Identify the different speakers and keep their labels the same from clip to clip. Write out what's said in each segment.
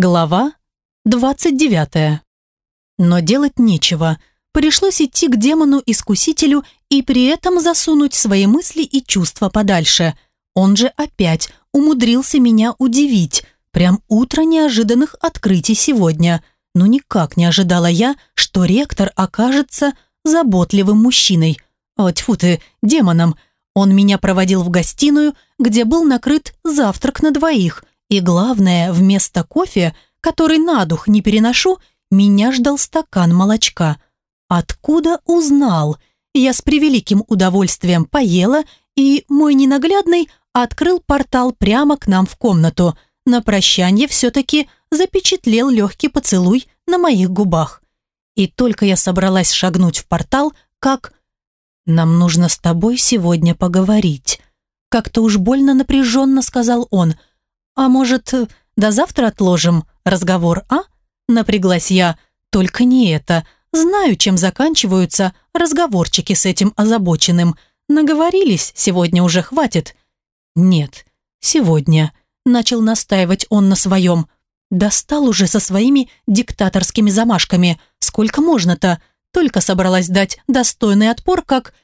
Speaker 1: Глава 29. Но делать нечего. Пришлось идти к демону-искусителю и при этом засунуть свои мысли и чувства подальше. Он же опять умудрился меня удивить. Прям утро неожиданных открытий сегодня. Но никак не ожидала я, что ректор окажется заботливым мужчиной. О, тьфу ты, демоном. Он меня проводил в гостиную, где был накрыт завтрак на двоих, и главное, вместо кофе, который на дух не переношу, меня ждал стакан молочка. Откуда узнал? Я с превеликим удовольствием поела, и мой ненаглядный открыл портал прямо к нам в комнату. На прощание все-таки запечатлел легкий поцелуй на моих губах. И только я собралась шагнуть в портал, как... «Нам нужно с тобой сегодня поговорить», как-то уж больно напряженно сказал он – «А может, до завтра отложим разговор, а?» Напряглась я. «Только не это. Знаю, чем заканчиваются разговорчики с этим озабоченным. Наговорились, сегодня уже хватит». «Нет, сегодня», — начал настаивать он на своем. «Достал уже со своими диктаторскими замашками. Сколько можно-то?» Только собралась дать достойный отпор, как...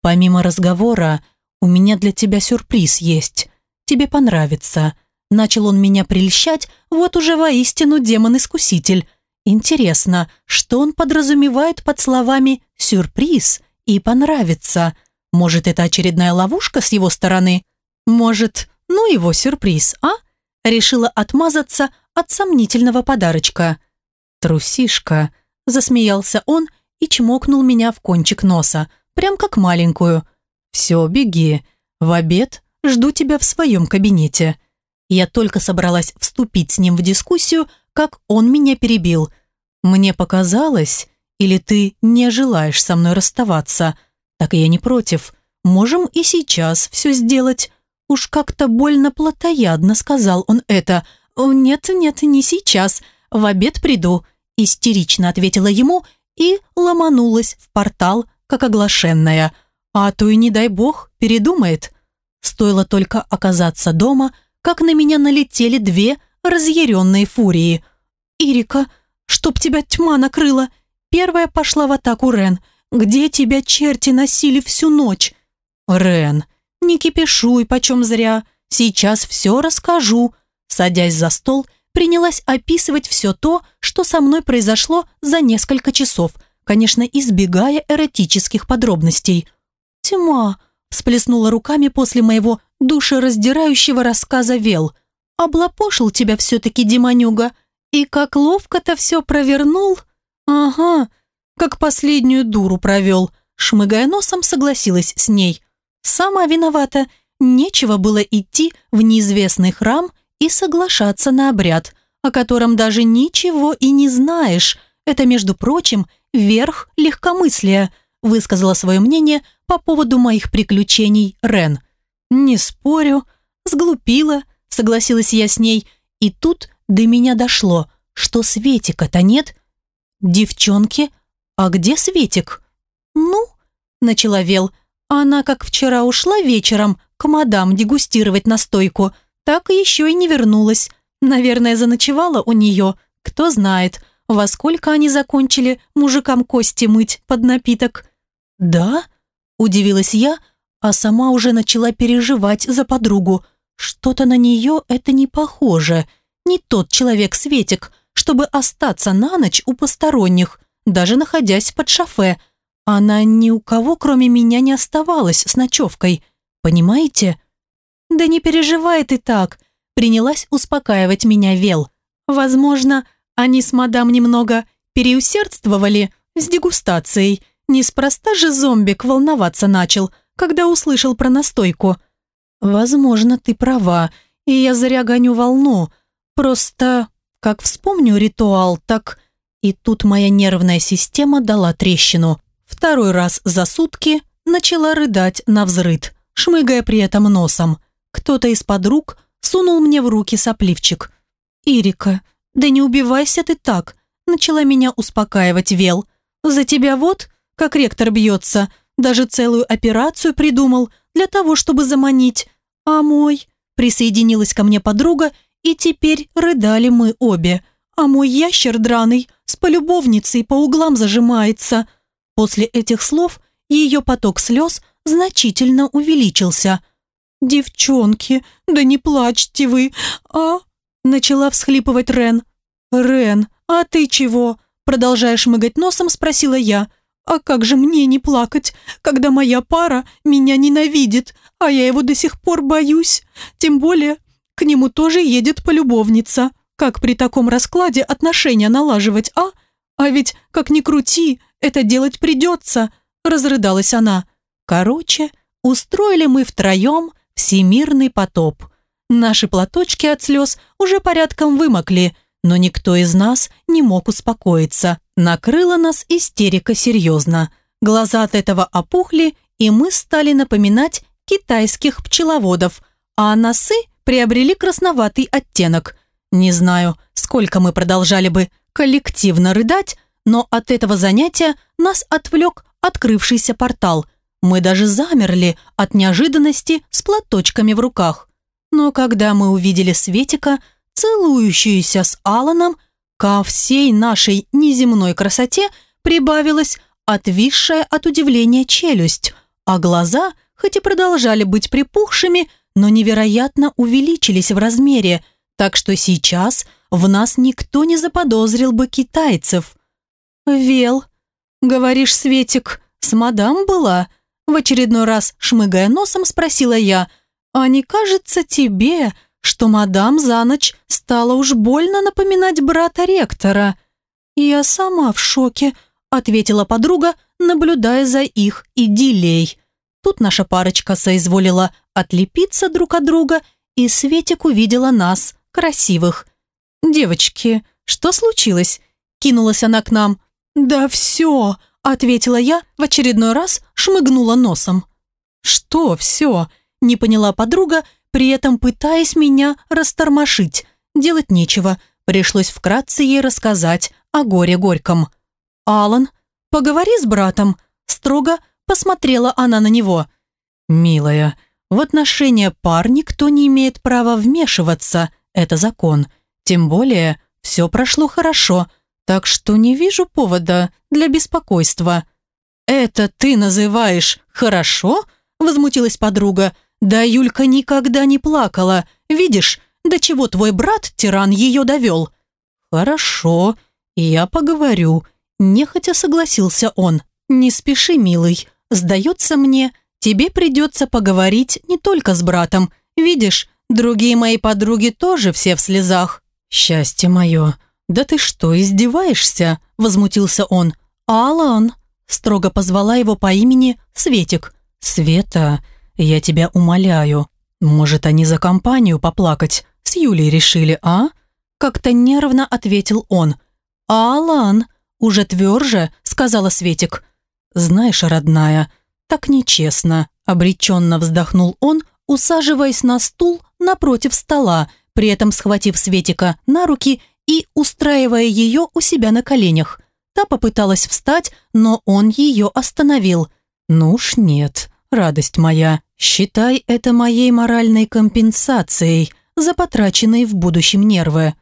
Speaker 1: «Помимо разговора, у меня для тебя сюрприз есть. Тебе понравится», Начал он меня прельщать, вот уже воистину демон-искуситель. Интересно, что он подразумевает под словами «сюрприз» и «понравится»? Может, это очередная ловушка с его стороны? Может, ну его сюрприз, а? Решила отмазаться от сомнительного подарочка. «Трусишка», – засмеялся он и чмокнул меня в кончик носа, прям как маленькую. «Все, беги. В обед жду тебя в своем кабинете». Я только собралась вступить с ним в дискуссию, как он меня перебил. «Мне показалось, или ты не желаешь со мной расставаться? Так я не против. Можем и сейчас все сделать». Уж как-то больно плотоядно сказал он это. «Нет, нет, не сейчас. В обед приду», – истерично ответила ему и ломанулась в портал, как оглашенная. А то и не дай бог передумает. Стоило только оказаться дома – как на меня налетели две разъяренные фурии. «Ирика, чтоб тебя тьма накрыла!» Первая пошла в атаку Рен. «Где тебя черти носили всю ночь?» «Рен, не кипишуй почем зря. Сейчас все расскажу». Садясь за стол, принялась описывать все то, что со мной произошло за несколько часов, конечно, избегая эротических подробностей. «Тьма!» – всплеснула руками после моего душераздирающего рассказа Вел. «Облапошил тебя все-таки, Демонюга, и как ловко-то все провернул?» «Ага, как последнюю дуру провел», шмыгая носом, согласилась с ней. «Сама виновата, нечего было идти в неизвестный храм и соглашаться на обряд, о котором даже ничего и не знаешь. Это, между прочим, верх легкомыслия», высказала свое мнение по поводу моих приключений Рен – «Не спорю. Сглупила», — согласилась я с ней. И тут до меня дошло, что Светика-то нет. «Девчонки, а где Светик?» «Ну», — начала Вел, «она как вчера ушла вечером к мадам дегустировать настойку, так еще и не вернулась. Наверное, заночевала у нее, кто знает, во сколько они закончили мужикам кости мыть под напиток». «Да?» – удивилась я, — а сама уже начала переживать за подругу. Что-то на нее это не похоже. Не тот человек-светик, чтобы остаться на ночь у посторонних, даже находясь под шофе. Она ни у кого, кроме меня, не оставалась с ночевкой. Понимаете? Да не переживай ты так. Принялась успокаивать меня Вел. Возможно, они с мадам немного переусердствовали с дегустацией. Неспроста же зомбик волноваться начал – когда услышал про настойку. Возможно, ты права, и я зря гоню волну. Просто, как вспомню ритуал, так... И тут моя нервная система дала трещину. Второй раз за сутки начала рыдать на взрыд, шмыгая при этом носом. Кто-то из подруг сунул мне в руки сопливчик. «Ирика, да не убивайся ты так», начала меня успокаивать Вел. «За тебя вот, как ректор бьется, даже целую операцию придумал для того, чтобы заманить. А мой...» Присоединилась ко мне подруга и теперь рыдали мы обе, а мой ящер драный с полюбовницей по углам зажимается. После этих слов ее поток слез значительно увеличился. «Девчонки, да не плачьте вы, а...» Начала всхлипывать Рен. «Рен, а ты чего?» Продолжая шмыгать носом, спросила я. «А как же мне не плакать, когда моя пара меня ненавидит, а я его до сих пор боюсь? Тем более, к нему тоже едет полюбовница. Как при таком раскладе отношения налаживать, а? А ведь, как ни крути, это делать придется», разрыдалась она. Короче, устроили мы втроем всемирный потоп. Наши платочки от слез уже порядком вымокли, но никто из нас не мог успокоиться. Накрыла нас истерика серьезно. Глаза от этого опухли, и мы стали напоминать китайских пчеловодов, а носы приобрели красноватый оттенок. Не знаю, сколько мы продолжали бы коллективно рыдать, но от этого занятия нас отвлек открывшийся портал. Мы даже замерли от неожиданности с платочками в руках. Но когда мы увидели Светика, целующуюся с Аланом, ко всей нашей неземной красоте прибавилась отвисшая от удивления челюсть, а глаза, хоть и продолжали быть припухшими, но невероятно увеличились в размере, так что сейчас в нас никто не заподозрил бы китайцев. «Вел, говоришь, Светик, с мадам была?» В очередной раз, шмыгая носом, спросила я, «А не кажется тебе, что мадам за ночь стала уж больно напоминать брата ректора?» «Я сама в шоке», — ответила подруга, наблюдая за их идиллией. Тут наша парочка соизволила отлепиться друг от друга, и Светик увидела нас, красивых. «Девочки, что случилось?» Кинулась она к нам. «Да все», — ответила я, в очередной раз шмыгнула носом. «Что все?» — не поняла подруга, при этом пытаясь меня растормошить. Делать нечего, пришлось вкратце ей рассказать о горе горьком. «Алан, поговори с братом», — строго посмотрела она на него. «Милая, в отношения пар никто не имеет права вмешиваться, это закон. Тем более, все прошло хорошо, так что не вижу повода для беспокойства». «Это ты называешь хорошо?» – возмутилась подруга. «Да Юлька никогда не плакала. Видишь, до чего твой брат, тиран, ее довел?» «Хорошо, я поговорю», – нехотя согласился он. «Не спеши, милый. Сдается мне, тебе придется поговорить не только с братом. Видишь, другие мои подруги тоже все в слезах». «Счастье мое! Да ты что, издеваешься?» – возмутился он. «Алан!» – строго позвала его по имени Светик. «Света, я тебя умоляю. Может, они за компанию поплакать с Юлей решили, а?» Как-то нервно ответил он. «Алан!» – уже тверже сказала Светик. «Знаешь, родная, так нечестно», – обреченно вздохнул он, усаживаясь на стул напротив стола, при этом схватив Светика на руки и устраивая ее у себя на коленях. Та попыталась встать, но он ее остановил. «Ну уж нет, радость моя, считай это моей моральной компенсацией за потраченные в будущем нервы».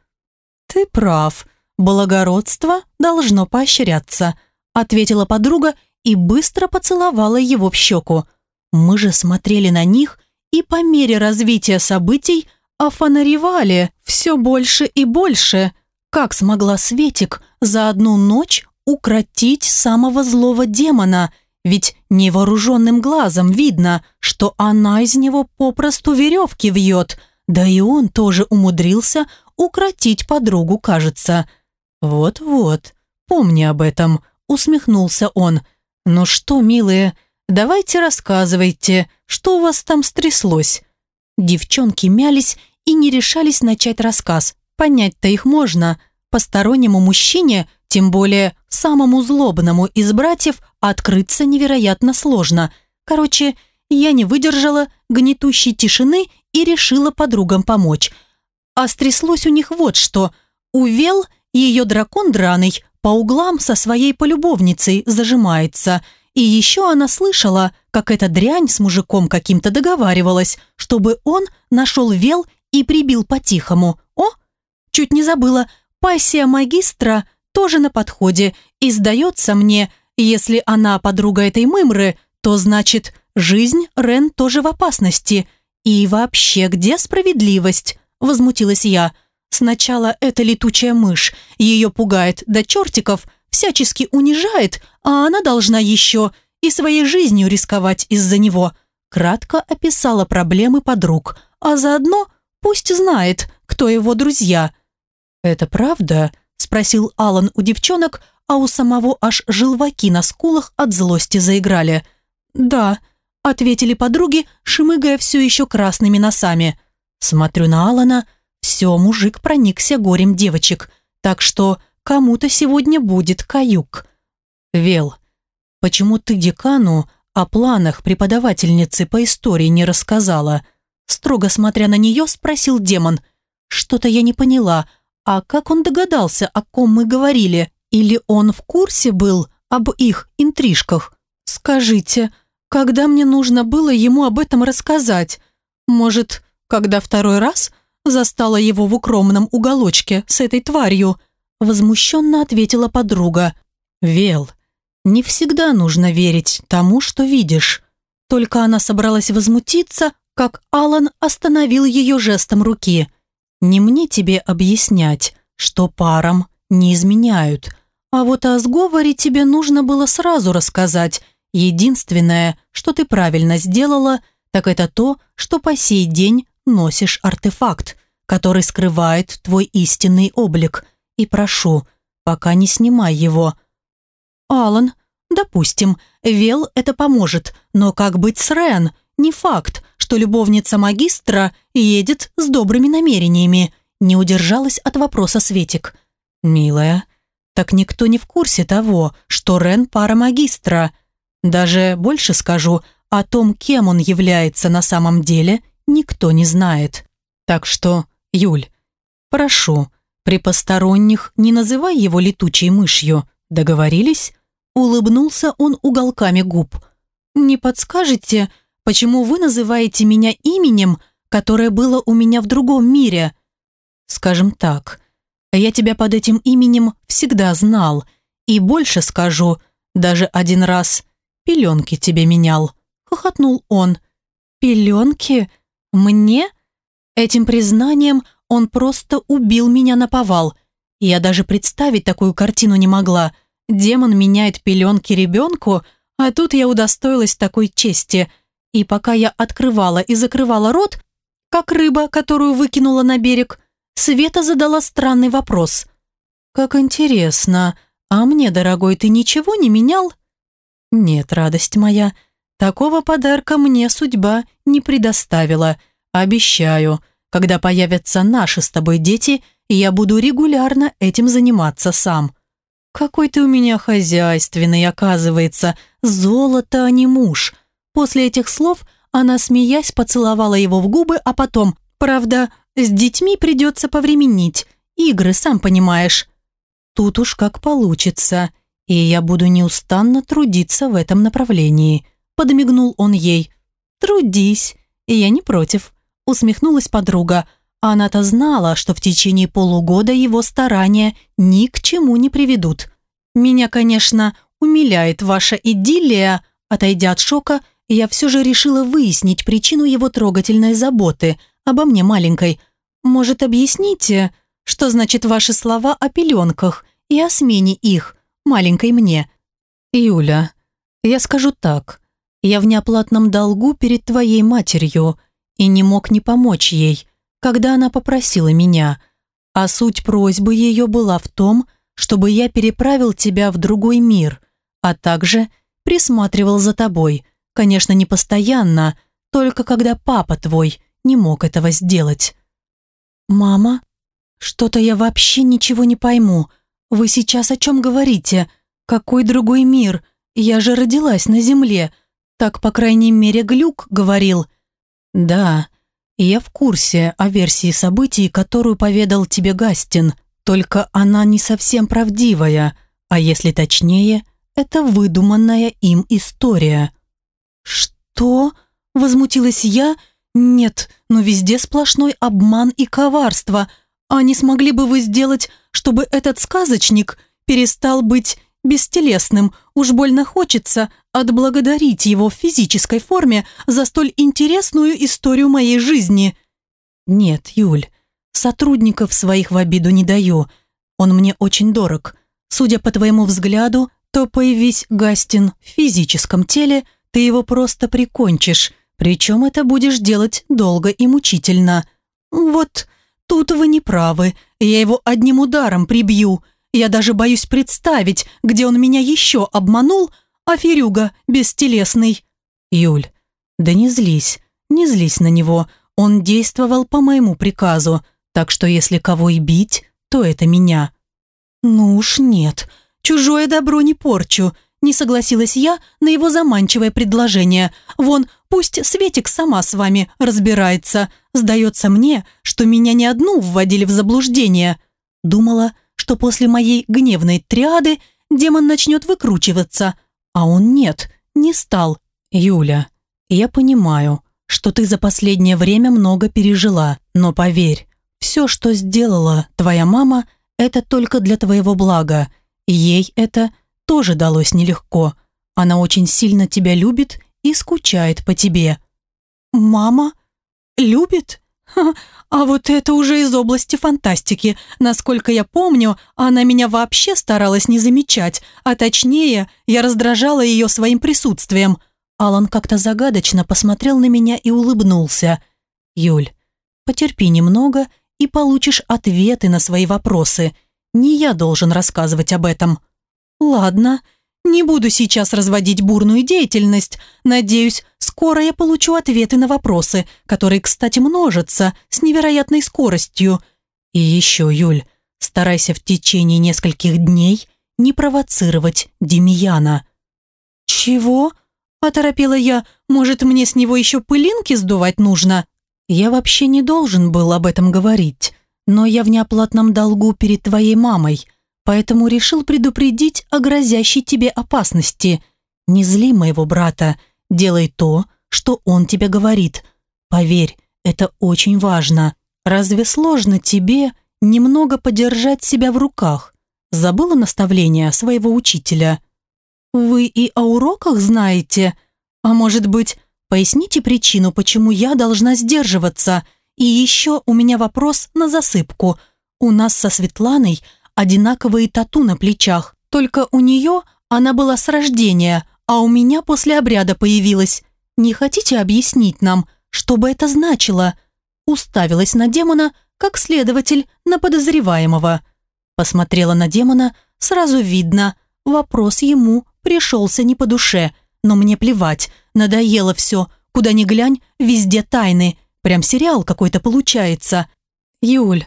Speaker 1: «Ты прав, благородство должно поощряться», ответила подруга и быстро поцеловала его в щеку. Мы же смотрели на них и по мере развития событий офонаревали все больше и больше. Как смогла Светик за одну ночь укротить самого злого демона? Ведь невооруженным глазом видно, что она из него попросту веревки вьет, да и он тоже умудрился укротить подругу, кажется. Вот-вот, помни об этом, усмехнулся он. «Ну что, милые, давайте рассказывайте, что у вас там стряслось?» Девчонки мялись и не решались начать рассказ. Понять-то их можно. Постороннему мужчине, тем более самому злобному из братьев, открыться невероятно сложно. Короче, я не выдержала гнетущей тишины и решила подругам помочь. А стряслось у них вот что. Увел ее дракон драный по углам со своей полюбовницей зажимается. И еще она слышала, как эта дрянь с мужиком каким-то договаривалась, чтобы он нашел Вел и прибил по-тихому. О, чуть не забыла, пассия магистра тоже на подходе, и сдается мне, если она подруга этой мымры, то значит, жизнь Рен тоже в опасности. И вообще, где справедливость? Возмутилась я. Сначала эта летучая мышь, ее пугает до чертиков, всячески унижает, а она должна еще и своей жизнью рисковать из-за него. Кратко описала проблемы подруг, а заодно пусть знает, кто его друзья. «Это правда?» – спросил Алан у девчонок, а у самого аж желваки на скулах от злости заиграли. «Да», – ответили подруги, шмыгая все еще красными носами. Смотрю на Алана, все, мужик проникся горем девочек, так что кому-то сегодня будет каюк. «Вел, почему ты декану о планах преподавательницы по истории не рассказала?» Строго смотря на нее, спросил демон. «Что-то я не поняла, а как он догадался, о ком мы говорили? Или он в курсе был об их интрижках? Скажите, когда мне нужно было ему об этом рассказать? Может, когда второй раз застала его в укромном уголочке с этой тварью?» Возмущенно ответила подруга. «Вел, не всегда нужно верить тому, что видишь». Только она собралась возмутиться, как Алан остановил ее жестом руки – не мне тебе объяснять, что парам не изменяют. А вот о сговоре тебе нужно было сразу рассказать. Единственное, что ты правильно сделала, так это то, что по сей день носишь артефакт, который скрывает твой истинный облик. И прошу, пока не снимай его. Алан, допустим, Вел это поможет, но как быть с Рен? Не факт, что любовница магистра едет с добрыми намерениями. Не удержалась от вопроса Светик. «Милая, так никто не в курсе того, что Рен пара магистра. Даже больше скажу, о том, кем он является на самом деле, никто не знает. Так что, Юль, прошу, при посторонних не называй его летучей мышью. Договорились?» Улыбнулся он уголками губ. «Не подскажете, Почему вы называете меня именем, которое было у меня в другом мире? Скажем так, я тебя под этим именем всегда знал. И больше скажу, даже один раз пеленки тебе менял. Хохотнул он. Пеленки? Мне? Этим признанием он просто убил меня на повал. Я даже представить такую картину не могла. Демон меняет пеленки ребенку, а тут я удостоилась такой чести – и пока я открывала и закрывала рот, как рыба, которую выкинула на берег, Света задала странный вопрос. «Как интересно, а мне, дорогой, ты ничего не менял?» «Нет, радость моя, такого подарка мне судьба не предоставила. Обещаю, когда появятся наши с тобой дети, я буду регулярно этим заниматься сам». «Какой ты у меня хозяйственный, оказывается, золото, а не муж», После этих слов она, смеясь, поцеловала его в губы, а потом, правда, с детьми придется повременить. Игры, сам понимаешь. Тут уж как получится. И я буду неустанно трудиться в этом направлении. Подмигнул он ей. Трудись. И я не против. Усмехнулась подруга. Она-то знала, что в течение полугода его старания ни к чему не приведут. Меня, конечно, умиляет ваша идиллия, отойдя от шока, я все же решила выяснить причину его трогательной заботы обо мне маленькой. Может, объясните, что значит ваши слова о пеленках и о смене их, маленькой мне? Юля, я скажу так. Я в неоплатном долгу перед твоей матерью и не мог не помочь ей, когда она попросила меня. А суть просьбы ее была в том, чтобы я переправил тебя в другой мир, а также присматривал за тобой – Конечно, не постоянно, только когда папа твой не мог этого сделать. «Мама, что-то я вообще ничего не пойму. Вы сейчас о чем говорите? Какой другой мир? Я же родилась на Земле. Так, по крайней мере, Глюк говорил». «Да, я в курсе о версии событий, которую поведал тебе Гастин, только она не совсем правдивая, а если точнее, это выдуманная им история». «Что?» – возмутилась я, Нет, но везде сплошной обман и коварство. А не смогли бы вы сделать, чтобы этот сказочник перестал быть бестелесным? Уж больно хочется отблагодарить его в физической форме за столь интересную историю моей жизни. Нет, Юль, сотрудников своих в обиду не даю. Он мне очень дорог. Судя по твоему взгляду, то появись Гастин в физическом теле, ты его просто прикончишь, причем это будешь делать долго и мучительно. Вот тут вы не правы, я его одним ударом прибью. Я даже боюсь представить, где он меня еще обманул, а Ферюга бестелесный. Юль, да не злись, не злись на него, он действовал по моему приказу, так что если кого и бить, то это меня. Ну уж нет, Чужое добро не порчу», не согласилась я на его заманчивое предложение. «Вон, пусть Светик сама с вами разбирается. Сдается мне, что меня не одну вводили в заблуждение». Думала, что после моей гневной триады демон начнет выкручиваться. А он нет, не стал. «Юля, я понимаю, что ты за последнее время много пережила, но поверь, все, что сделала твоя мама, это только для твоего блага. Ей это тоже далось нелегко. Она очень сильно тебя любит и скучает по тебе. «Мама? Любит? Ха, а вот это уже из области фантастики. Насколько я помню, она меня вообще старалась не замечать, а точнее, я раздражала ее своим присутствием». Алан как-то загадочно посмотрел на меня и улыбнулся. «Юль, потерпи немного и получишь ответы на свои вопросы. Не я должен рассказывать об этом. Ладно, не буду сейчас разводить бурную деятельность. Надеюсь, скоро я получу ответы на вопросы, которые, кстати, множатся с невероятной скоростью. И еще, Юль, старайся в течение нескольких дней не провоцировать Демьяна. «Чего?» – оторопела я. «Может, мне с него еще пылинки сдувать нужно?» «Я вообще не должен был об этом говорить но я в неоплатном долгу перед твоей мамой, поэтому решил предупредить о грозящей тебе опасности. Не зли моего брата, делай то, что он тебе говорит. Поверь, это очень важно. Разве сложно тебе немного подержать себя в руках? Забыла наставление своего учителя? Вы и о уроках знаете? А может быть, поясните причину, почему я должна сдерживаться – и еще у меня вопрос на засыпку. У нас со Светланой одинаковые тату на плечах, только у нее она была с рождения, а у меня после обряда появилась. Не хотите объяснить нам, что бы это значило?» Уставилась на демона, как следователь на подозреваемого. Посмотрела на демона, сразу видно, вопрос ему пришелся не по душе, но мне плевать, надоело все, куда ни глянь, везде тайны – Прям сериал какой-то получается. Юль,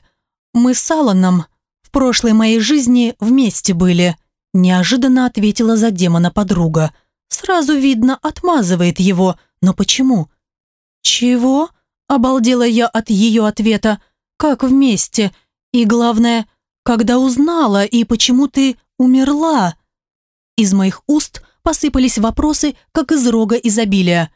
Speaker 1: мы с Аланом прошлой моей жизни вместе были. Неожиданно ответила за демона подруга. Сразу видно, отмазывает его. Но почему? Чего? Обалдела я от ее ответа. Как вместе? И главное, когда узнала и почему ты умерла? Из моих уст посыпались вопросы, как из рога изобилия.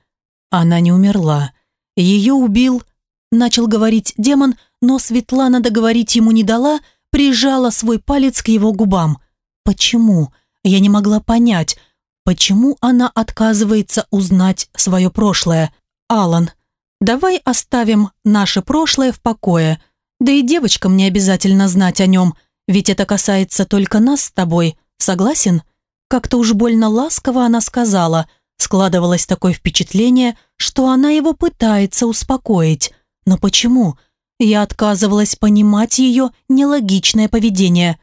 Speaker 1: Она не умерла. Ее убил, начал говорить демон, но Светлана договорить ему не дала, прижала свой палец к его губам. Почему? Я не могла понять, почему она отказывается узнать свое прошлое. Алан, давай оставим наше прошлое в покое. Да и девочкам не обязательно знать о нем, ведь это касается только нас с тобой. Согласен? Как-то уж больно ласково она сказала – Складывалось такое впечатление, что она его пытается успокоить. Но почему? Я отказывалась понимать ее нелогичное поведение.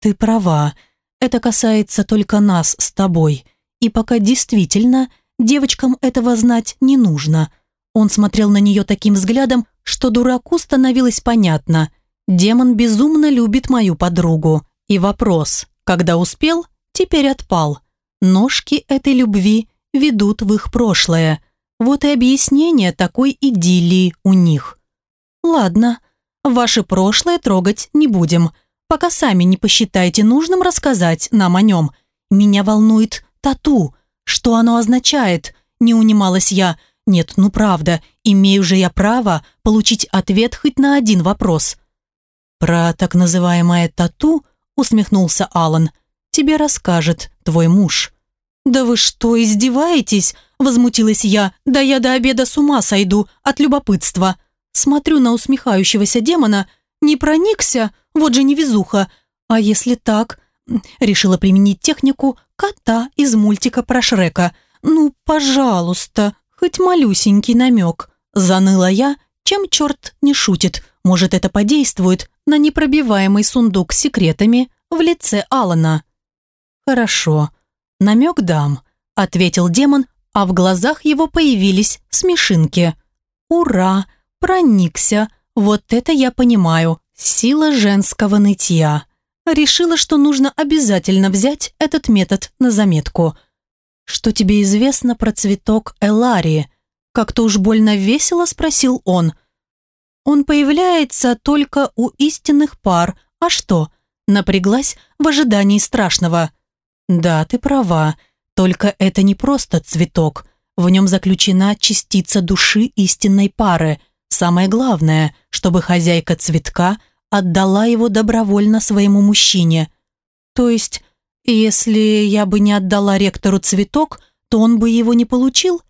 Speaker 1: «Ты права. Это касается только нас с тобой. И пока действительно девочкам этого знать не нужно». Он смотрел на нее таким взглядом, что дураку становилось понятно. Демон безумно любит мою подругу. И вопрос, когда успел, теперь отпал. Ножки этой любви ведут в их прошлое. Вот и объяснение такой идиллии у них. Ладно, ваше прошлое трогать не будем, пока сами не посчитаете нужным рассказать нам о нем. Меня волнует тату. Что оно означает? Не унималась я. Нет, ну правда, имею же я право получить ответ хоть на один вопрос. Про так называемое тату, усмехнулся Алан, тебе расскажет твой муж. Да вы что, издеваетесь? Возмутилась я. Да я до обеда с ума сойду от любопытства. Смотрю на усмехающегося демона. Не проникся? Вот же невезуха. А если так? Решила применить технику кота из мультика про Шрека. Ну, пожалуйста, хоть малюсенький намек. Заныла я, чем черт не шутит. Может, это подействует на непробиваемый сундук с секретами в лице Алана. «Хорошо, намек дам», — ответил демон, а в глазах его появились смешинки. «Ура! Проникся! Вот это я понимаю! Сила женского нытья!» Решила, что нужно обязательно взять этот метод на заметку. «Что тебе известно про цветок Эларии?» Как-то уж больно весело спросил он. «Он появляется только у истинных пар. А что?» Напряглась в ожидании страшного. «Да, ты права. Только это не просто цветок. В нем заключена частица души истинной пары. Самое главное, чтобы хозяйка цветка отдала его добровольно своему мужчине. То есть, если я бы не отдала ректору цветок, то он бы его не получил?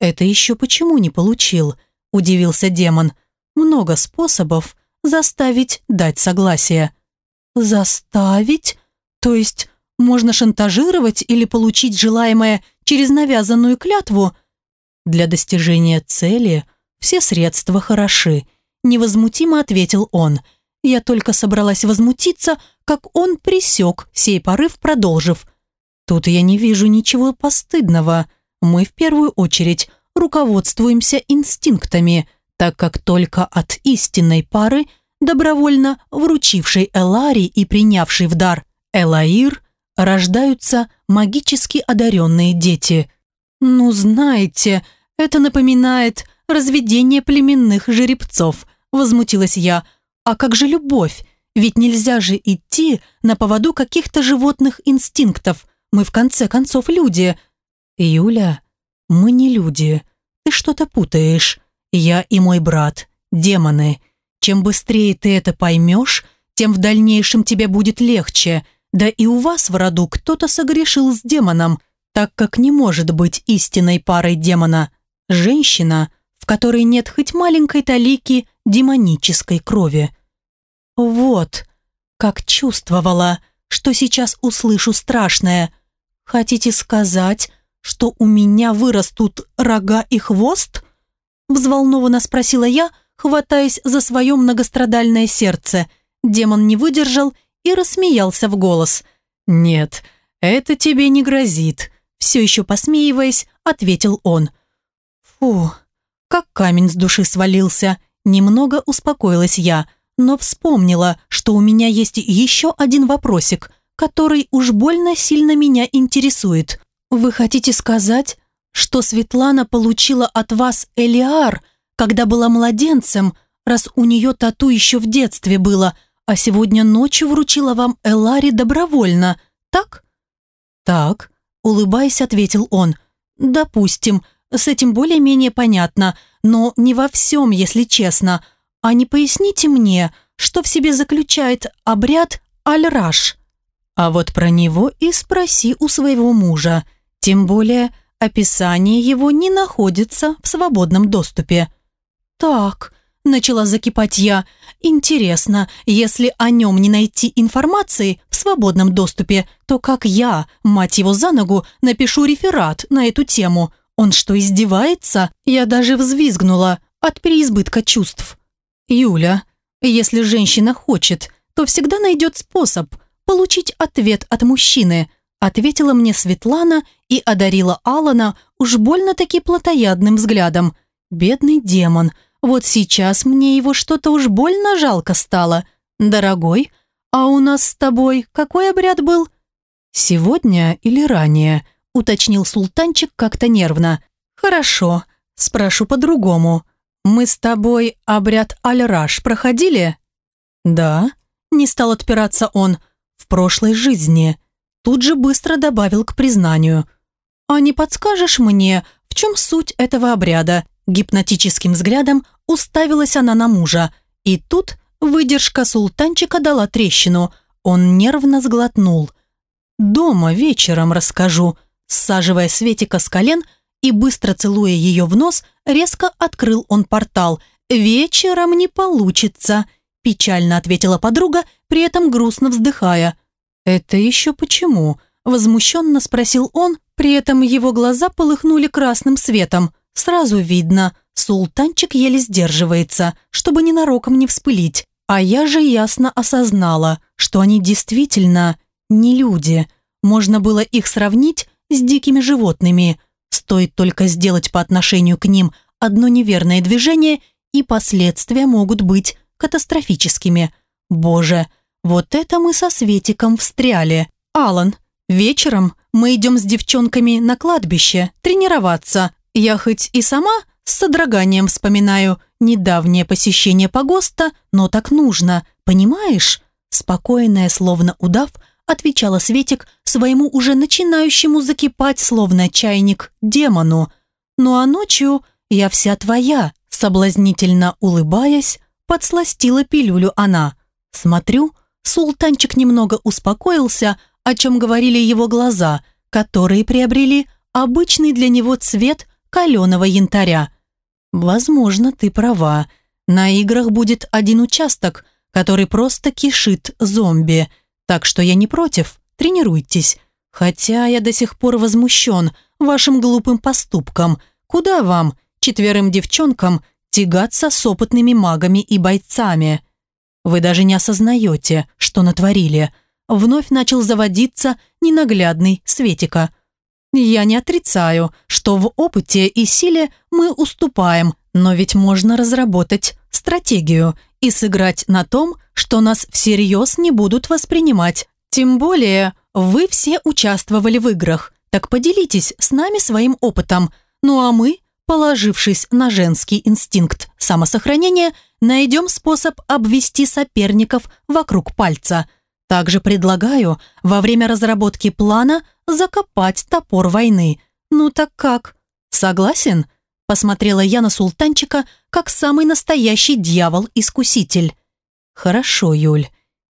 Speaker 1: Это еще почему не получил? Удивился демон. Много способов заставить дать согласие. Заставить? То есть можно шантажировать или получить желаемое через навязанную клятву. Для достижения цели все средства хороши, невозмутимо ответил он. Я только собралась возмутиться, как он присек сей порыв, продолжив. Тут я не вижу ничего постыдного. Мы в первую очередь руководствуемся инстинктами, так как только от истинной пары, добровольно вручившей Элари и принявшей в дар Элаир, рождаются магически одаренные дети. Ну, знаете, это напоминает разведение племенных жеребцов, возмутилась я. А как же любовь? Ведь нельзя же идти на поводу каких-то животных инстинктов. Мы в конце концов люди. Юля, мы не люди. Ты что-то путаешь. Я и мой брат, демоны. Чем быстрее ты это поймешь, тем в дальнейшем тебе будет легче. Да и у вас в роду кто-то согрешил с демоном, так как не может быть истинной парой демона. Женщина, в которой нет хоть маленькой талики демонической крови. Вот, как чувствовала, что сейчас услышу страшное. Хотите сказать, что у меня вырастут рога и хвост? Взволнованно спросила я, хватаясь за свое многострадальное сердце. Демон не выдержал и рассмеялся в голос. «Нет, это тебе не грозит», все еще посмеиваясь, ответил он. «Фу, как камень с души свалился», немного успокоилась я, но вспомнила, что у меня есть еще один вопросик, который уж больно сильно меня интересует. «Вы хотите сказать, что Светлана получила от вас Элиар, когда была младенцем, раз у нее тату еще в детстве было, а сегодня ночью вручила вам Элари добровольно, так?» «Так», — улыбаясь, ответил он. «Допустим, с этим более-менее понятно, но не во всем, если честно. А не поясните мне, что в себе заключает обряд Аль-Раш?» А вот про него и спроси у своего мужа. Тем более, описание его не находится в свободном доступе. «Так», Начала закипать я. Интересно, если о нем не найти информации в свободном доступе, то как я, мать его за ногу, напишу реферат на эту тему? Он что, издевается? Я даже взвизгнула от переизбытка чувств. Юля, если женщина хочет, то всегда найдет способ получить ответ от мужчины, ответила мне Светлана и одарила Алана уж больно-таки плотоядным взглядом. Бедный демон – вот сейчас мне его что-то уж больно жалко стало. Дорогой, а у нас с тобой какой обряд был? Сегодня или ранее? Уточнил султанчик как-то нервно. Хорошо, спрошу по-другому. Мы с тобой обряд аль-раш проходили? Да, не стал отпираться он. В прошлой жизни. Тут же быстро добавил к признанию. А не подскажешь мне, в чем суть этого обряда? Гипнотическим взглядом уставилась она на мужа. И тут выдержка султанчика дала трещину. Он нервно сглотнул. «Дома вечером расскажу», саживая Светика с колен и быстро целуя ее в нос, резко открыл он портал. «Вечером не получится», печально ответила подруга, при этом грустно вздыхая. «Это еще почему?» возмущенно спросил он, при этом его глаза полыхнули красным светом. Сразу видно, султанчик еле сдерживается, чтобы ненароком не вспылить. А я же ясно осознала, что они действительно не люди. Можно было их сравнить с дикими животными. Стоит только сделать по отношению к ним одно неверное движение, и последствия могут быть катастрофическими. Боже, вот это мы со Светиком встряли. Алан, вечером мы идем с девчонками на кладбище тренироваться. Я хоть и сама с содроганием вспоминаю недавнее посещение погоста, но так нужно, понимаешь? Спокойная, словно удав, отвечала Светик своему уже начинающему закипать, словно чайник, демону. «Ну а ночью я вся твоя», соблазнительно улыбаясь, подсластила пилюлю она. Смотрю, султанчик немного успокоился, о чем говорили его глаза, которые приобрели обычный для него цвет каленого янтаря. Возможно, ты права. На играх будет один участок, который просто кишит зомби, так что я не против, тренируйтесь. Хотя я до сих пор возмущен вашим глупым поступком. Куда вам, четверым девчонкам, тягаться с опытными магами и бойцами. Вы даже не осознаете, что натворили. Вновь начал заводиться ненаглядный Светика. Я не отрицаю, что в опыте и силе мы уступаем, но ведь можно разработать стратегию и сыграть на том, что нас всерьез не будут воспринимать. Тем более, вы все участвовали в играх, так поделитесь с нами своим опытом. Ну а мы Положившись на женский инстинкт самосохранения, найдем способ обвести соперников вокруг пальца. Также предлагаю во время разработки плана закопать топор войны. Ну так как? Согласен? Посмотрела я на султанчика, как самый настоящий дьявол-искуситель. Хорошо, Юль.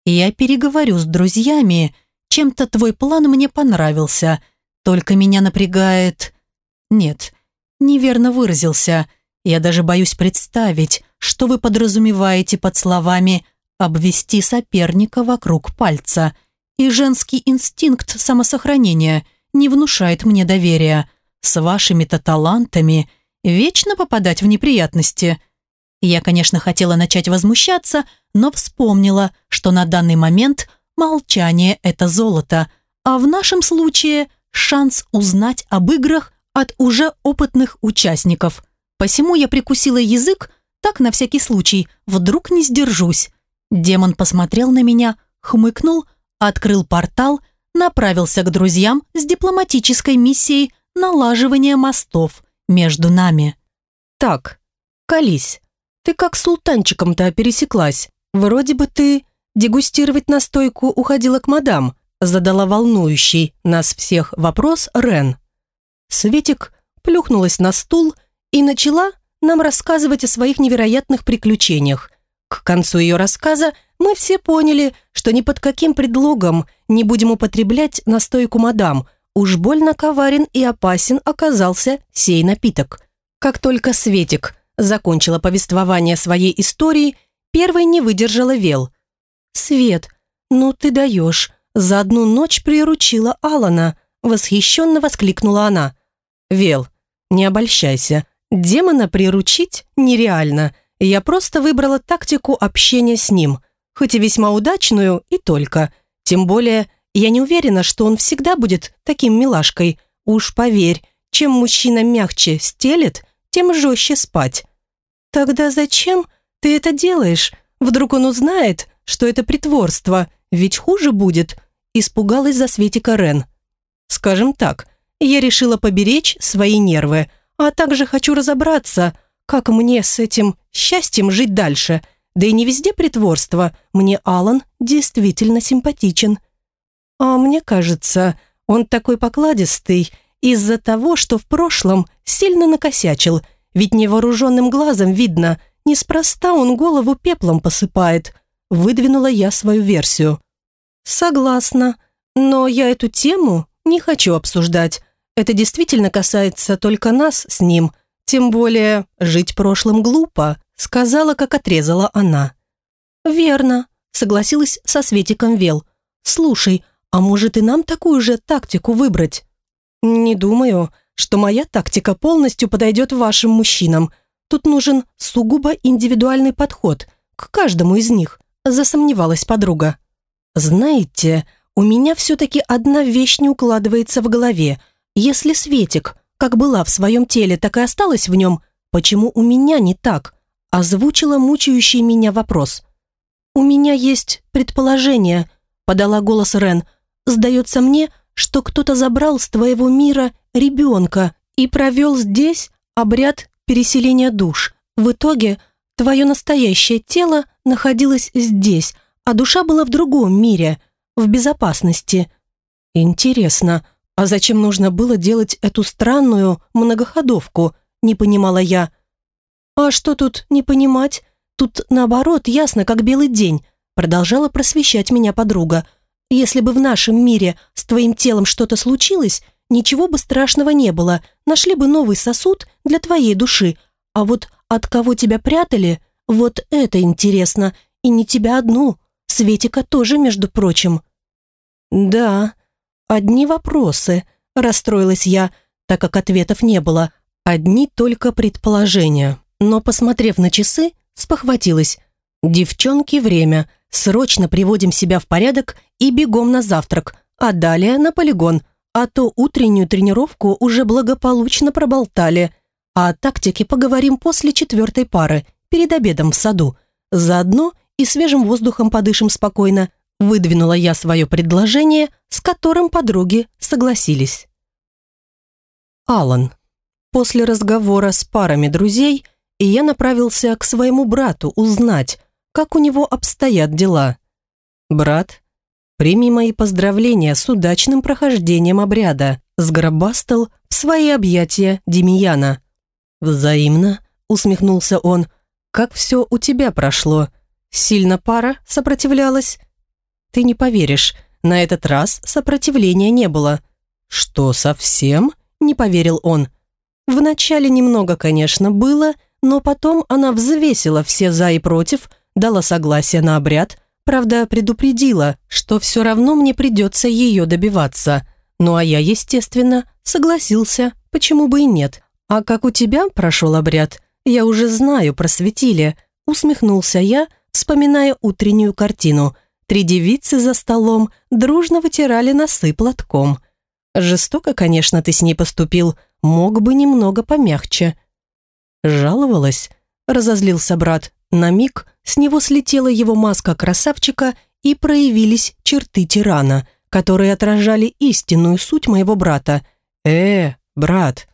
Speaker 1: Я переговорю с друзьями. Чем-то твой план мне понравился. Только меня напрягает... Нет, неверно выразился. Я даже боюсь представить, что вы подразумеваете под словами «обвести соперника вокруг пальца». И женский инстинкт самосохранения не внушает мне доверия. С вашими-то талантами вечно попадать в неприятности. Я, конечно, хотела начать возмущаться, но вспомнила, что на данный момент молчание – это золото, а в нашем случае шанс узнать об играх от уже опытных участников. Посему я прикусила язык, так на всякий случай, вдруг не сдержусь. Демон посмотрел на меня, хмыкнул, открыл портал, направился к друзьям с дипломатической миссией налаживания мостов между нами. «Так, колись, ты как с султанчиком-то пересеклась. Вроде бы ты дегустировать настойку уходила к мадам», задала волнующий нас всех вопрос Рен. Светик плюхнулась на стул и начала нам рассказывать о своих невероятных приключениях. К концу ее рассказа мы все поняли, что ни под каким предлогом не будем употреблять настойку мадам. Уж больно коварен и опасен оказался сей напиток. Как только Светик закончила повествование своей истории, первой не выдержала Вел. «Свет, ну ты даешь, за одну ночь приручила Алана», восхищенно воскликнула она. «Вел, не обольщайся. Демона приручить нереально. Я просто выбрала тактику общения с ним, хоть и весьма удачную, и только. Тем более, я не уверена, что он всегда будет таким милашкой. Уж поверь, чем мужчина мягче стелет, тем жестче спать». «Тогда зачем ты это делаешь? Вдруг он узнает, что это притворство, ведь хуже будет», испугалась за Светика Рен. «Скажем так, я решила поберечь свои нервы, а также хочу разобраться, как мне с этим счастьем жить дальше. Да и не везде притворство. Мне Алан действительно симпатичен. А мне кажется, он такой покладистый из-за того, что в прошлом сильно накосячил, Ведь невооруженным глазом видно, неспроста он голову пеплом посыпает. Выдвинула я свою версию. Согласна, но я эту тему не хочу обсуждать. Это действительно касается только нас с ним. Тем более жить прошлым глупо, сказала, как отрезала она. Верно, согласилась со Светиком Вел. Слушай, а может и нам такую же тактику выбрать? Не думаю, что моя тактика полностью подойдет вашим мужчинам. Тут нужен сугубо индивидуальный подход к каждому из них, засомневалась подруга. Знаете, у меня все-таки одна вещь не укладывается в голове. Если Светик, как была в своем теле, так и осталась в нем, почему у меня не так? Озвучила мучающий меня вопрос. «У меня есть предположение», — подала голос Рен. «Сдается мне, что кто-то забрал с твоего мира ребенка и провел здесь обряд переселения душ. В итоге твое настоящее тело находилось здесь, а душа была в другом мире, в безопасности. Интересно, а зачем нужно было делать эту странную многоходовку, не понимала я. А что тут не понимать? Тут, наоборот, ясно, как белый день, продолжала просвещать меня подруга – если бы в нашем мире с твоим телом что-то случилось, ничего бы страшного не было. Нашли бы новый сосуд для твоей души. А вот от кого тебя прятали, вот это интересно. И не тебя одну. Светика тоже, между прочим. Да, одни вопросы, расстроилась я, так как ответов не было. Одни только предположения. Но, посмотрев на часы, спохватилась. Девчонки, время. Срочно приводим себя в порядок и бегом на завтрак, а далее на полигон, а то утреннюю тренировку уже благополучно проболтали. О тактике поговорим после четвертой пары, перед обедом в саду. Заодно и свежим воздухом подышим спокойно. Выдвинула я свое предложение, с которым подруги согласились. Алан. После разговора с парами друзей я направился к своему брату узнать, как у него обстоят дела. Брат Прими мои поздравления с удачным прохождением обряда», сгробастал в свои объятия Демияна. «Взаимно», усмехнулся он, «как все у тебя прошло? Сильно пара сопротивлялась?» «Ты не поверишь, на этот раз сопротивления не было». «Что, совсем?» – не поверил он. «Вначале немного, конечно, было, но потом она взвесила все «за» и «против», дала согласие на обряд – Правда, предупредила, что все равно мне придется ее добиваться. Ну а я, естественно, согласился, почему бы и нет. А как у тебя прошел обряд, я уже знаю, просветили. Усмехнулся я, вспоминая утреннюю картину. Три девицы за столом дружно вытирали носы платком. Жестоко, конечно, ты с ней поступил, мог бы немного помягче. Жаловалась, разозлился брат. На миг с него слетела его маска красавчика и проявились черты тирана, которые отражали истинную суть моего брата. «Э, брат,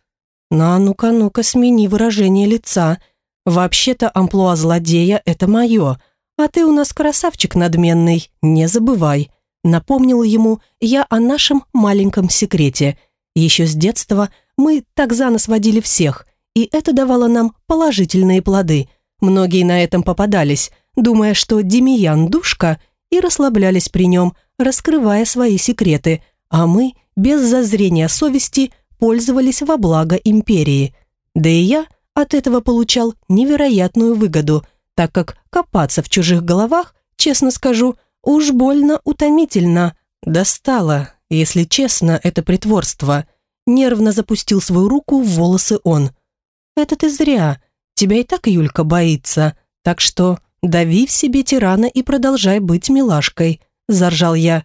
Speaker 1: на ну-ка, ну-ка, смени выражение лица. Вообще-то амплуа злодея – это мое, а ты у нас красавчик надменный, не забывай». Напомнил ему я о нашем маленьком секрете. Еще с детства мы так за нос водили всех, и это давало нам положительные плоды – Многие на этом попадались, думая, что Демиян – душка, и расслаблялись при нем, раскрывая свои секреты, а мы, без зазрения совести, пользовались во благо империи. Да и я от этого получал невероятную выгоду, так как копаться в чужих головах, честно скажу, уж больно утомительно. Достало, если честно, это притворство. Нервно запустил свою руку в волосы он. «Это ты зря», Тебя и так Юлька боится, так что дави в себе тирана и продолжай быть милашкой», – заржал я.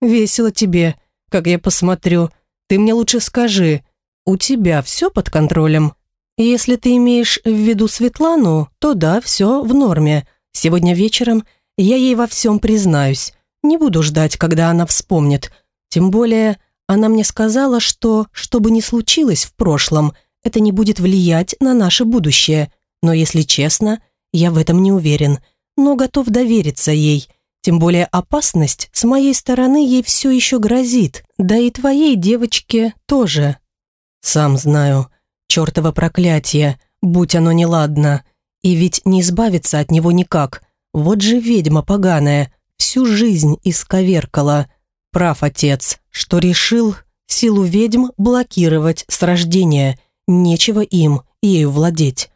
Speaker 1: «Весело тебе, как я посмотрю. Ты мне лучше скажи, у тебя все под контролем?» «Если ты имеешь в виду Светлану, то да, все в норме. Сегодня вечером я ей во всем признаюсь. Не буду ждать, когда она вспомнит. Тем более, она мне сказала, что, что бы ни случилось в прошлом – это не будет влиять на наше будущее. Но, если честно, я в этом не уверен, но готов довериться ей. Тем более опасность с моей стороны ей все еще грозит, да и твоей девочке тоже. Сам знаю, чертово проклятие, будь оно неладно. И ведь не избавиться от него никак. Вот же ведьма поганая, всю жизнь исковеркала. Прав отец, что решил силу ведьм блокировать с рождения. Нечего им ею владеть.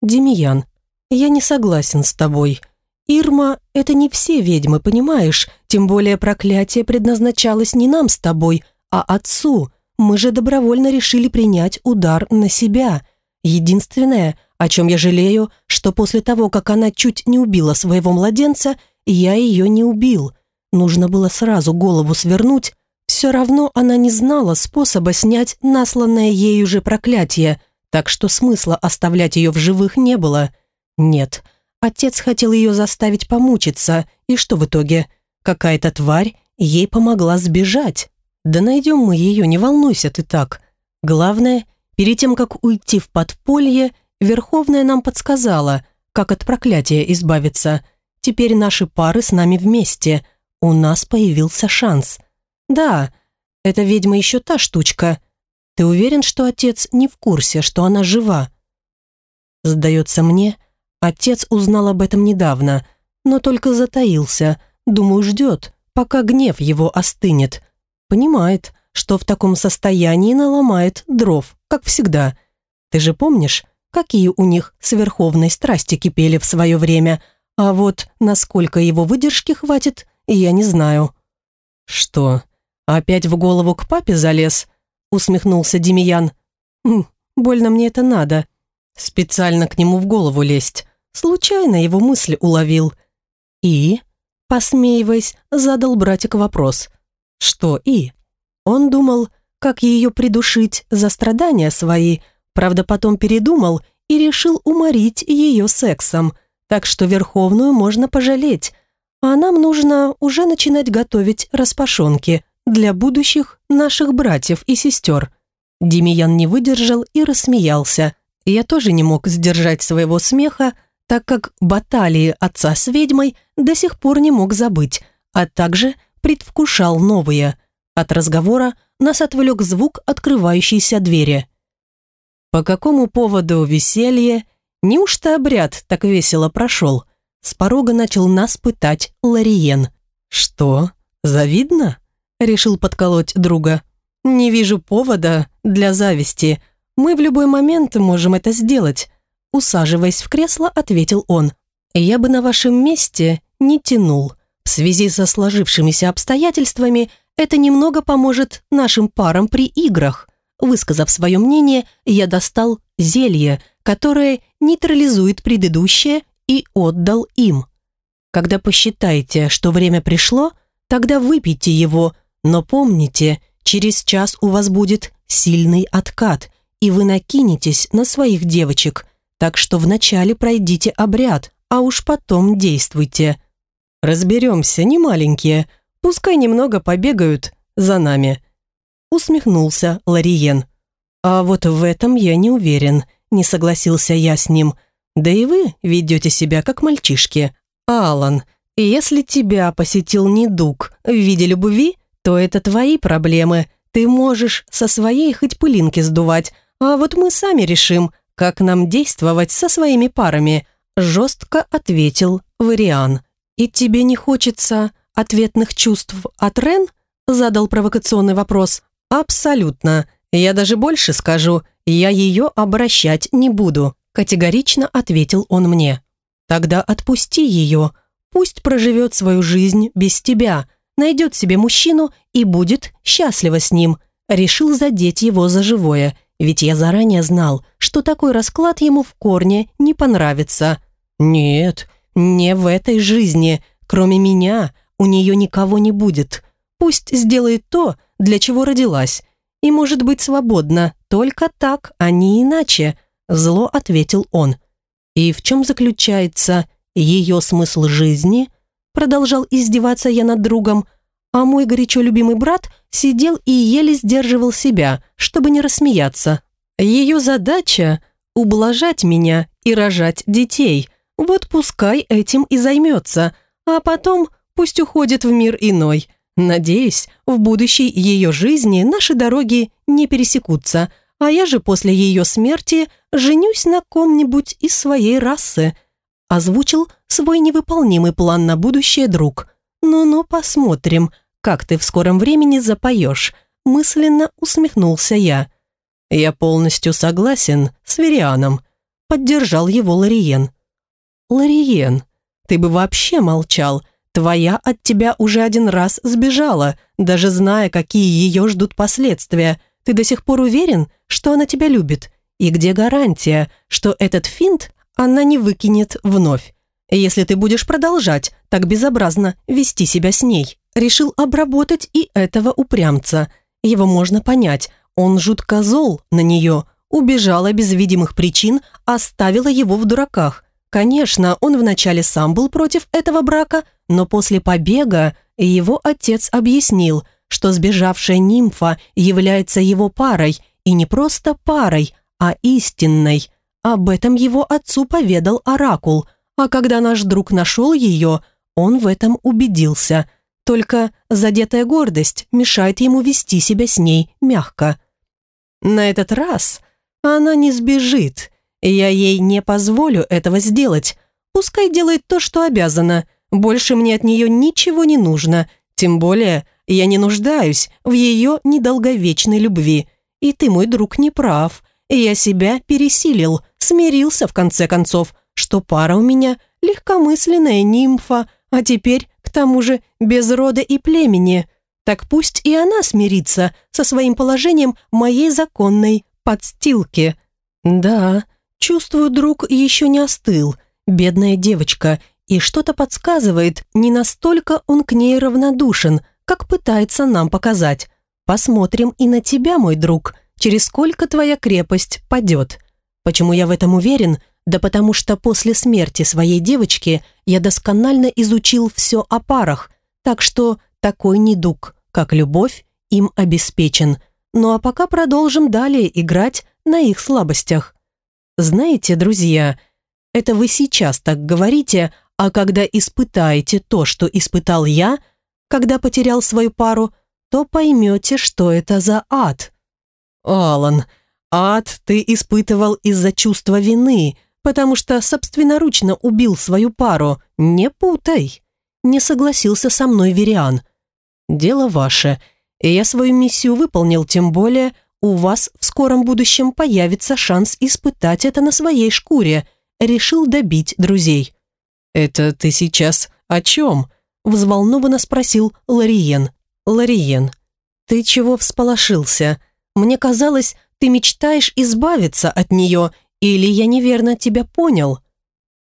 Speaker 1: Демиян, я не согласен с тобой. Ирма – это не все ведьмы, понимаешь? Тем более проклятие предназначалось не нам с тобой, а отцу. Мы же добровольно решили принять удар на себя. Единственное, о чем я жалею, что после того, как она чуть не убила своего младенца, я ее не убил. Нужно было сразу голову свернуть. Все равно она не знала способа снять насланное ею же проклятие, так что смысла оставлять ее в живых не было. Нет, отец хотел ее заставить помучиться, и что в итоге? Какая-то тварь ей помогла сбежать. Да найдем мы ее, не волнуйся ты так. Главное, перед тем, как уйти в подполье, Верховная нам подсказала, как от проклятия избавиться. Теперь наши пары с нами вместе. У нас появился шанс. Да, эта ведьма еще та штучка. Ты уверен, что отец не в курсе, что она жива? Сдается мне, отец узнал об этом недавно, но только затаился. Думаю, ждет, пока гнев его остынет. Понимает, что в таком состоянии наломает дров, как всегда. Ты же помнишь, какие у них сверховной страсти кипели в свое время, а вот насколько его выдержки хватит, я не знаю». «Что, опять в голову к папе залез?» усмехнулся Демиян. «Хм, «Больно мне это надо. Специально к нему в голову лезть. Случайно его мысли уловил». «И?» Посмеиваясь, задал братик вопрос. «Что «и?» Он думал, как ее придушить за страдания свои – Правда, потом передумал и решил уморить ее сексом, так что Верховную можно пожалеть, а нам нужно уже начинать готовить распашонки для будущих наших братьев и сестер. Демиян не выдержал и рассмеялся. Я тоже не мог сдержать своего смеха, так как баталии отца с ведьмой до сих пор не мог забыть, а также предвкушал новые. От разговора нас отвлек звук открывающейся двери. По какому поводу веселье? Неужто обряд так весело прошел? С порога начал нас пытать Лариен. «Что? Завидно?» Решил подколоть друга. «Не вижу повода для зависти. Мы в любой момент можем это сделать». Усаживаясь в кресло, ответил он. «Я бы на вашем месте не тянул. В связи со сложившимися обстоятельствами это немного поможет нашим парам при играх. Высказав свое мнение, я достал зелье, которое нейтрализует предыдущее, и отдал им. Когда посчитаете, что время пришло, тогда выпейте его, но помните, через час у вас будет сильный откат, и вы накинетесь на своих девочек, так что вначале пройдите обряд, а уж потом действуйте. Разберемся, не маленькие, пускай немного побегают за нами усмехнулся Лариен. «А вот в этом я не уверен», – не согласился я с ним. «Да и вы ведете себя как мальчишки. Алан, если тебя посетил недуг в виде любви, то это твои проблемы. Ты можешь со своей хоть пылинки сдувать, а вот мы сами решим, как нам действовать со своими парами», – жестко ответил Вариан. «И тебе не хочется ответных чувств от Рен?» – задал провокационный вопрос. «Абсолютно. Я даже больше скажу, я ее обращать не буду», категорично ответил он мне. «Тогда отпусти ее. Пусть проживет свою жизнь без тебя, найдет себе мужчину и будет счастлива с ним». Решил задеть его за живое, ведь я заранее знал, что такой расклад ему в корне не понравится. «Нет, не в этой жизни. Кроме меня у нее никого не будет. Пусть сделает то, для чего родилась, и может быть свободна только так, а не иначе», зло ответил он. «И в чем заключается ее смысл жизни?» Продолжал издеваться я над другом, а мой горячо любимый брат сидел и еле сдерживал себя, чтобы не рассмеяться. Ее задача – ублажать меня и рожать детей. Вот пускай этим и займется, а потом пусть уходит в мир иной. Надеюсь, в будущей ее жизни наши дороги не пересекутся, А я же после ее смерти женюсь на ком-нибудь из своей расы. Озвучил свой невыполнимый план на будущее друг. Ну-ну, посмотрим, как ты в скором времени запоешь. Мысленно усмехнулся я. Я полностью согласен с Верианом. Поддержал его Лориен. Лориен, ты бы вообще молчал. Твоя от тебя уже один раз сбежала, даже зная, какие ее ждут последствия. Ты до сих пор уверен, что она тебя любит? И где гарантия, что этот финт она не выкинет вновь? Если ты будешь продолжать так безобразно вести себя с ней, решил обработать и этого упрямца. Его можно понять, он жутко зол на нее, убежала без видимых причин, оставила его в дураках. Конечно, он вначале сам был против этого брака, но после побега его отец объяснил, что сбежавшая нимфа является его парой, и не просто парой, а истинной. Об этом его отцу поведал Оракул, а когда наш друг нашел ее, он в этом убедился. Только задетая гордость мешает ему вести себя с ней мягко. На этот раз она не сбежит, я ей не позволю этого сделать. Пускай делает то, что обязана. Больше мне от нее ничего не нужно, тем более я не нуждаюсь в ее недолговечной любви. И ты, мой друг, не прав. Я себя пересилил, смирился в конце концов, что пара у меня легкомысленная нимфа, а теперь, к тому же, без рода и племени. Так пусть и она смирится со своим положением моей законной подстилки. Да, чувствую, друг еще не остыл. Бедная девочка, и что-то подсказывает, не настолько он к ней равнодушен, как пытается нам показать. Посмотрим и на тебя, мой друг, через сколько твоя крепость падет. Почему я в этом уверен? Да потому что после смерти своей девочки я досконально изучил все о парах, так что такой недуг, как любовь, им обеспечен. Ну а пока продолжим далее играть на их слабостях. Знаете, друзья, это вы сейчас так говорите, а когда испытаете то, что испытал я – когда потерял свою пару, то поймете, что это за ад. Алан, ад ты испытывал из-за чувства вины, потому что собственноручно убил свою пару. Не путай. Не согласился со мной Вериан. Дело ваше, я свою миссию выполнил, тем более у вас в скором будущем появится шанс испытать это на своей шкуре. Решил добить друзей. Это ты сейчас о чем? Взволнованно спросил Лариен. «Лариен, ты чего всполошился? Мне казалось, ты мечтаешь избавиться от нее, или я неверно тебя понял?»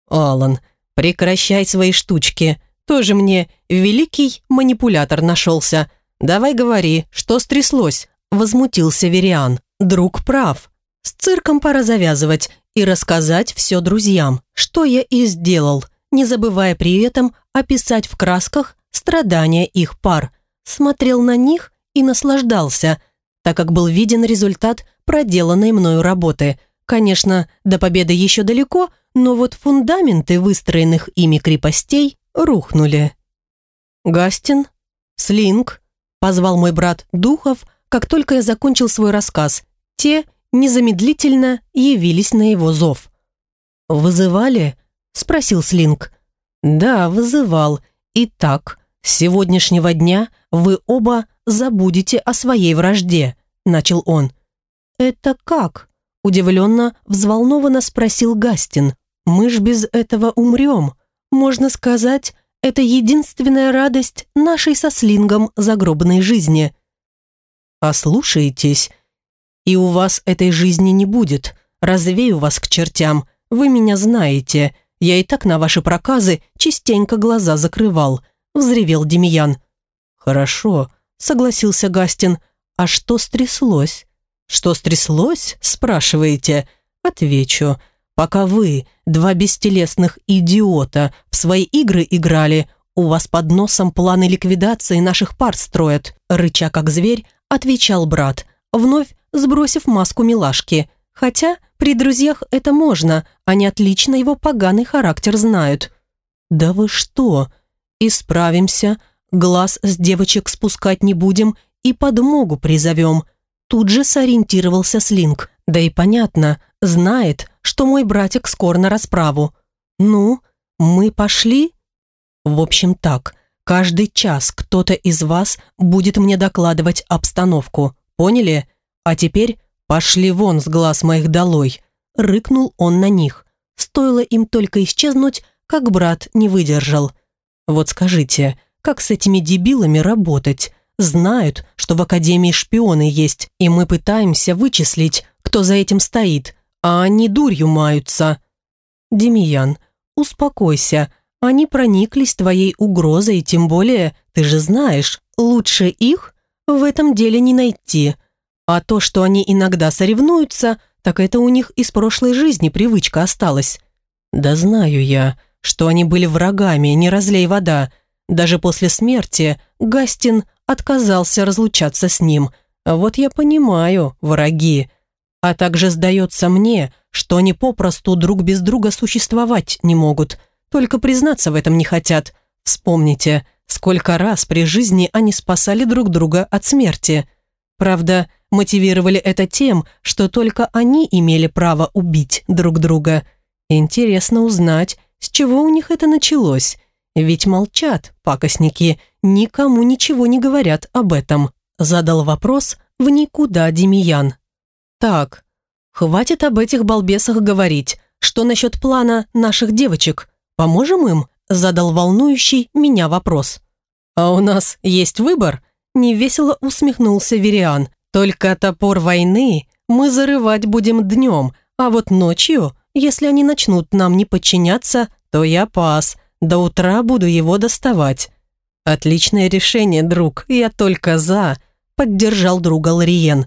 Speaker 1: «Алан, прекращай свои штучки. Тоже мне великий манипулятор нашелся. Давай говори, что стряслось?» Возмутился Вериан. «Друг прав. С цирком пора завязывать и рассказать все друзьям, что я и сделал не забывая при этом описать в красках страдания их пар. Смотрел на них и наслаждался, так как был виден результат проделанной мною работы. Конечно, до победы еще далеко, но вот фундаменты выстроенных ими крепостей рухнули. «Гастин? Слинг?» – позвал мой брат Духов, как только я закончил свой рассказ. Те незамедлительно явились на его зов. «Вызывали?» – спросил Слинг. «Да, вызывал. Итак, с сегодняшнего дня вы оба забудете о своей вражде», – начал он. «Это как?» – удивленно, взволнованно спросил Гастин. «Мы ж без этого умрем. Можно сказать, это единственная радость нашей со Слингом загробной жизни». «Ослушаетесь, и у вас этой жизни не будет. Развею вас к чертям. Вы меня знаете. Я и так на ваши проказы частенько глаза закрывал», – взревел Демьян. «Хорошо», – согласился Гастин. «А что стряслось?» «Что стряслось?» – спрашиваете. Отвечу. «Пока вы, два бестелесных идиота, в свои игры играли, у вас под носом планы ликвидации наших пар строят», – рыча как зверь, отвечал брат, вновь сбросив маску милашки. Хотя при друзьях это можно, они отлично его поганый характер знают. «Да вы что? Исправимся, глаз с девочек спускать не будем и подмогу призовем». Тут же сориентировался Слинг. Да и понятно, знает, что мой братик скоро на расправу. Ну, мы пошли? В общем так, каждый час кто-то из вас будет мне докладывать обстановку. Поняли? А теперь пошли вон с глаз моих долой. Рыкнул он на них. Стоило им только исчезнуть, как брат не выдержал. Вот скажите, как с этими дебилами работать? Знают, что в Академии шпионы есть, и мы пытаемся вычислить, кто за этим стоит, а они дурью маются. Демиян, успокойся, они прониклись твоей угрозой, тем более, ты же знаешь, лучше их в этом деле не найти. А то, что они иногда соревнуются, так это у них из прошлой жизни привычка осталась. Да знаю я, что они были врагами, не разлей вода. Даже после смерти Гастин отказался разлучаться с ним. Вот я понимаю, враги. А также сдается мне, что они попросту друг без друга существовать не могут. Только признаться в этом не хотят. Вспомните, сколько раз при жизни они спасали друг друга от смерти. Правда, мотивировали это тем, что только они имели право убить друг друга. Интересно узнать, с чего у них это началось. Ведь молчат, пакостники, никому ничего не говорят об этом. Задал вопрос в никуда Демиян. Так, хватит об этих балбесах говорить. Что насчет плана наших девочек? Поможем им? Задал волнующий меня вопрос. А у нас есть выбор? Невесело усмехнулся Вериан. Только топор войны мы зарывать будем днем, а вот ночью, если они начнут нам не подчиняться, то я пас. До утра буду его доставать. Отличное решение, друг, я только за, поддержал друга Лориен.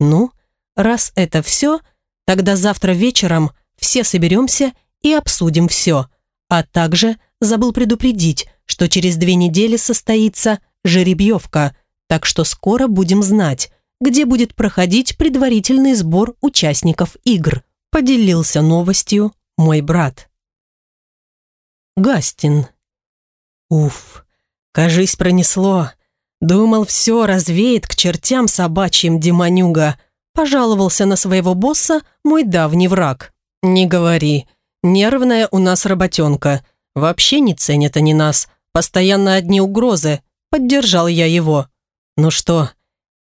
Speaker 1: Ну, раз это все, тогда завтра вечером все соберемся и обсудим все. А также забыл предупредить, что через две недели состоится жеребьевка, так что скоро будем знать, где будет проходить предварительный сбор участников игр. Поделился новостью мой брат. Гастин. Уф, кажись, пронесло. Думал, все развеет к чертям собачьим демонюга. Пожаловался на своего босса мой давний враг. Не говори. Нервная у нас работенка. Вообще не ценят они нас. Постоянно одни угрозы. Поддержал я его. Ну что,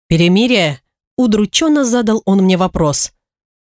Speaker 1: перемирие? Удрученно задал он мне вопрос.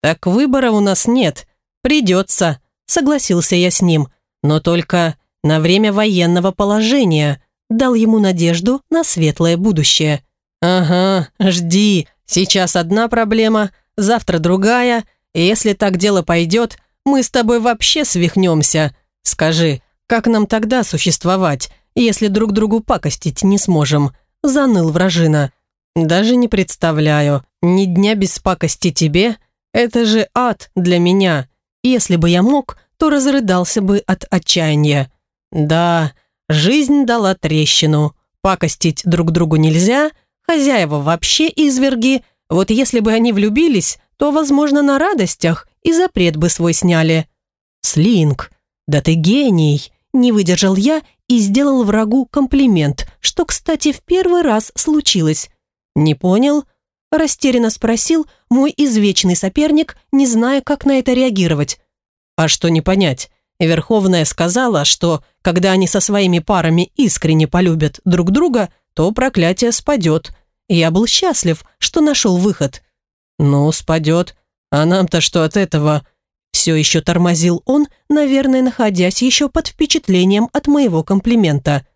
Speaker 1: Так выбора у нас нет. Придется. Согласился я с ним но только на время военного положения, дал ему надежду на светлое будущее. «Ага, жди, сейчас одна проблема, завтра другая, и если так дело пойдет, мы с тобой вообще свихнемся. Скажи, как нам тогда существовать, если друг другу пакостить не сможем?» Заныл вражина. «Даже не представляю, ни дня без пакости тебе, это же ад для меня. Если бы я мог, то разрыдался бы от отчаяния. Да, жизнь дала трещину. Пакостить друг другу нельзя, хозяева вообще изверги. Вот если бы они влюбились, то, возможно, на радостях и запрет бы свой сняли. Слинг, да ты гений, не выдержал я и сделал врагу комплимент, что, кстати, в первый раз случилось. Не понял? Растерянно спросил мой извечный соперник, не зная, как на это реагировать. А что не понять? Верховная сказала, что когда они со своими парами искренне полюбят друг друга, то проклятие спадет. Я был счастлив, что нашел выход. Ну, спадет. А нам-то что от этого? Все еще тормозил он, наверное, находясь еще под впечатлением от моего комплимента.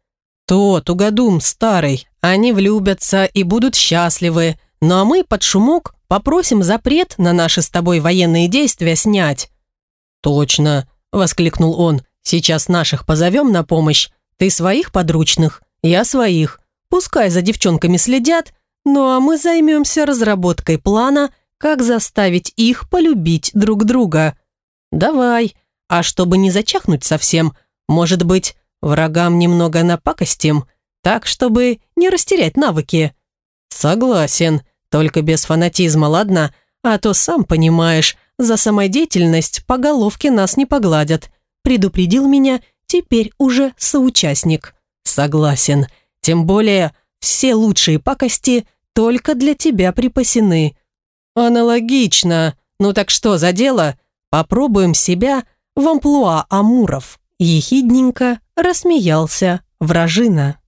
Speaker 1: Тот, угодум, старый, они влюбятся и будут счастливы. Ну а мы под шумок попросим запрет на наши с тобой военные действия снять. «Точно!» – воскликнул он. «Сейчас наших позовем на помощь. Ты своих подручных, я своих. Пускай за девчонками следят, ну а мы займемся разработкой плана, как заставить их полюбить друг друга. Давай. А чтобы не зачахнуть совсем, может быть, врагам немного напакостим, так, чтобы не растерять навыки?» «Согласен, только без фанатизма, ладно? А то, сам понимаешь, за самодеятельность по головке нас не погладят. Предупредил меня теперь уже соучастник. Согласен. Тем более все лучшие пакости только для тебя припасены. Аналогично. Ну так что за дело? Попробуем себя в амплуа Амуров. Ехидненько рассмеялся вражина.